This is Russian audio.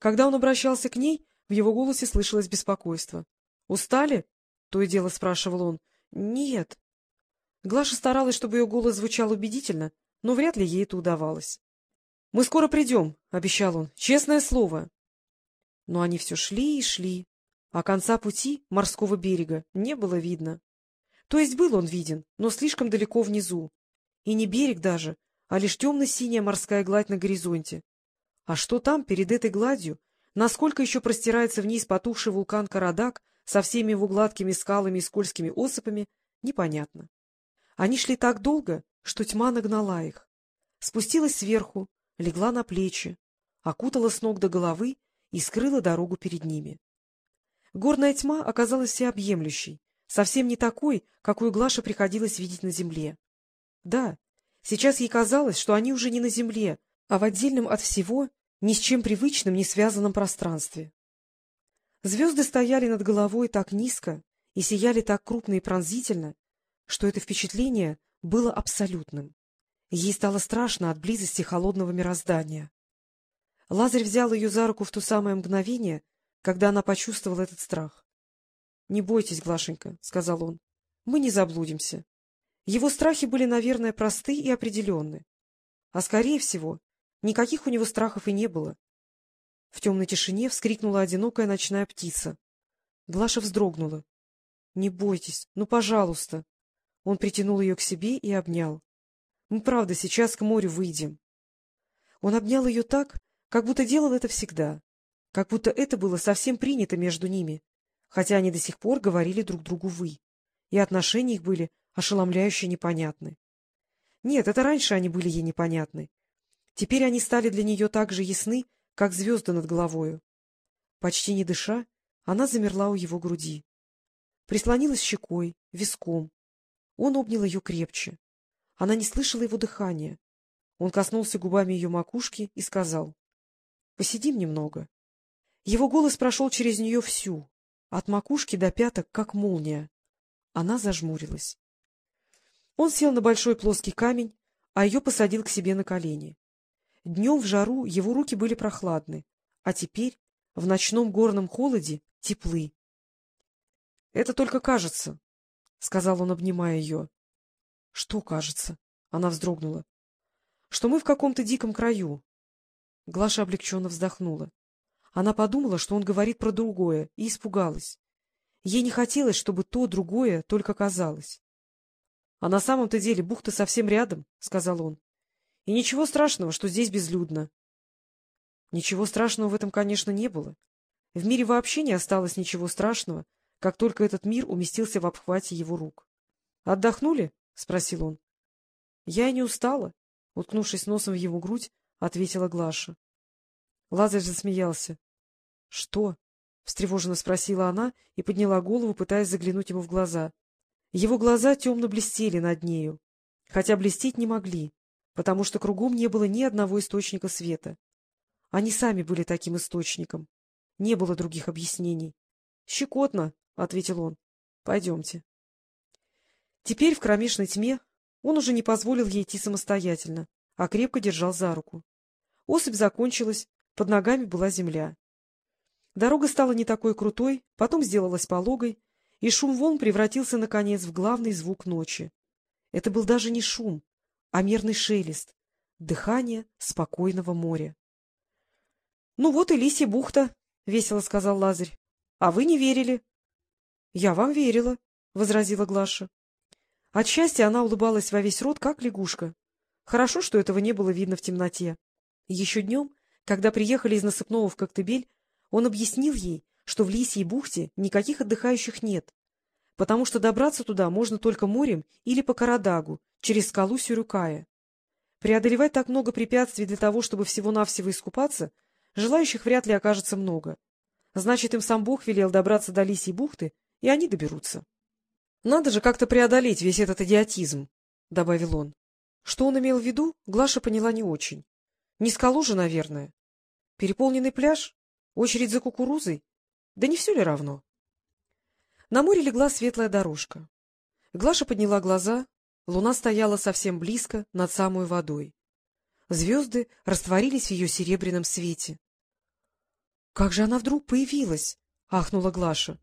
Когда он обращался к ней, в его голосе слышалось беспокойство. — Устали? — то и дело спрашивал он. — Нет. Глаша старалась, чтобы ее голос звучал убедительно, но вряд ли ей это удавалось. — Мы скоро придем, — обещал он, — честное слово. Но они все шли и шли, а конца пути, морского берега, не было видно. То есть был он виден, но слишком далеко внизу. И не берег даже, а лишь темно-синяя морская гладь на горизонте. А что там, перед этой гладью, насколько еще простирается вниз потухший вулкан Карадак со всеми его гладкими скалами и скользкими осыпами, непонятно. Они шли так долго, что тьма нагнала их. Спустилась сверху, легла на плечи, окутала с ног до головы и скрыла дорогу перед ними. Горная тьма оказалась всеобъемлющей, совсем не такой, какую Глаше приходилось видеть на земле. Да, сейчас ей казалось, что они уже не на земле, а в отдельном от всего, ни с чем привычным не связанном пространстве. Звезды стояли над головой так низко и сияли так крупно и пронзительно, что это впечатление было абсолютным. Ей стало страшно от близости холодного мироздания. Лазарь взял ее за руку в то самое мгновение, когда она почувствовала этот страх. — Не бойтесь, Глашенька, — сказал он, — мы не заблудимся. Его страхи были, наверное, просты и определенны. А, скорее всего, никаких у него страхов и не было. В темной тишине вскрикнула одинокая ночная птица. Глаша вздрогнула. — Не бойтесь, ну, пожалуйста. Он притянул ее к себе и обнял. — Мы, правда, сейчас к морю выйдем. Он обнял ее так, как будто делал это всегда, как будто это было совсем принято между ними, хотя они до сих пор говорили друг другу «вы», и отношения их были ошеломляюще непонятны. Нет, это раньше они были ей непонятны. Теперь они стали для нее так же ясны, как звезды над головою. Почти не дыша, она замерла у его груди. Прислонилась щекой, виском. Он обнял ее крепче. Она не слышала его дыхания. Он коснулся губами ее макушки и сказал, — Посидим немного. Его голос прошел через нее всю, от макушки до пяток, как молния. Она зажмурилась. Он сел на большой плоский камень, а ее посадил к себе на колени. Днем в жару его руки были прохладны, а теперь, в ночном горном холоде, теплы. — Это только кажется, — сказал он, обнимая ее. — Что кажется? — она вздрогнула. — Что мы в каком-то диком краю. Глаша облегченно вздохнула. Она подумала, что он говорит про другое, и испугалась. Ей не хотелось, чтобы то другое только казалось. — А на самом-то деле бухта совсем рядом, — сказал он. И ничего страшного, что здесь безлюдно. Ничего страшного в этом, конечно, не было. В мире вообще не осталось ничего страшного, как только этот мир уместился в обхвате его рук. — Отдохнули? — спросил он. — Я и не устала, — уткнувшись носом в его грудь, ответила Глаша. Лазарь засмеялся. — Что? — встревоженно спросила она и подняла голову, пытаясь заглянуть ему в глаза. Его глаза темно блестели над нею, хотя блестеть не могли потому что кругом не было ни одного источника света. Они сами были таким источником. Не было других объяснений. — Щекотно, — ответил он. — Пойдемте. Теперь в кромешной тьме он уже не позволил ей идти самостоятельно, а крепко держал за руку. Осыпь закончилась, под ногами была земля. Дорога стала не такой крутой, потом сделалась пологой, и шум волн превратился, наконец, в главный звук ночи. Это был даже не шум, а мерный шелест, дыхание спокойного моря. — Ну вот и Лисья бухта, — весело сказал Лазарь. — А вы не верили. — Я вам верила, — возразила Глаша. От счастья она улыбалась во весь рот, как лягушка. Хорошо, что этого не было видно в темноте. Еще днем, когда приехали из Насыпного в Коктебель, он объяснил ей, что в Лисьей бухте никаких отдыхающих нет, потому что добраться туда можно только морем или по Карадагу, через скалу Сюрюкая. Преодолевать так много препятствий для того, чтобы всего-навсего искупаться, желающих вряд ли окажется много. Значит, им сам Бог велел добраться до Лисьей бухты, и они доберутся. — Надо же как-то преодолеть весь этот идиотизм, — добавил он. Что он имел в виду, Глаша поняла не очень. Не скалу же, наверное. Переполненный пляж? Очередь за кукурузой? Да не все ли равно? На море легла светлая дорожка. Глаша подняла глаза, Луна стояла совсем близко, над самой водой. Звезды растворились в ее серебряном свете. как же она вдруг появилась? — ахнула Глаша.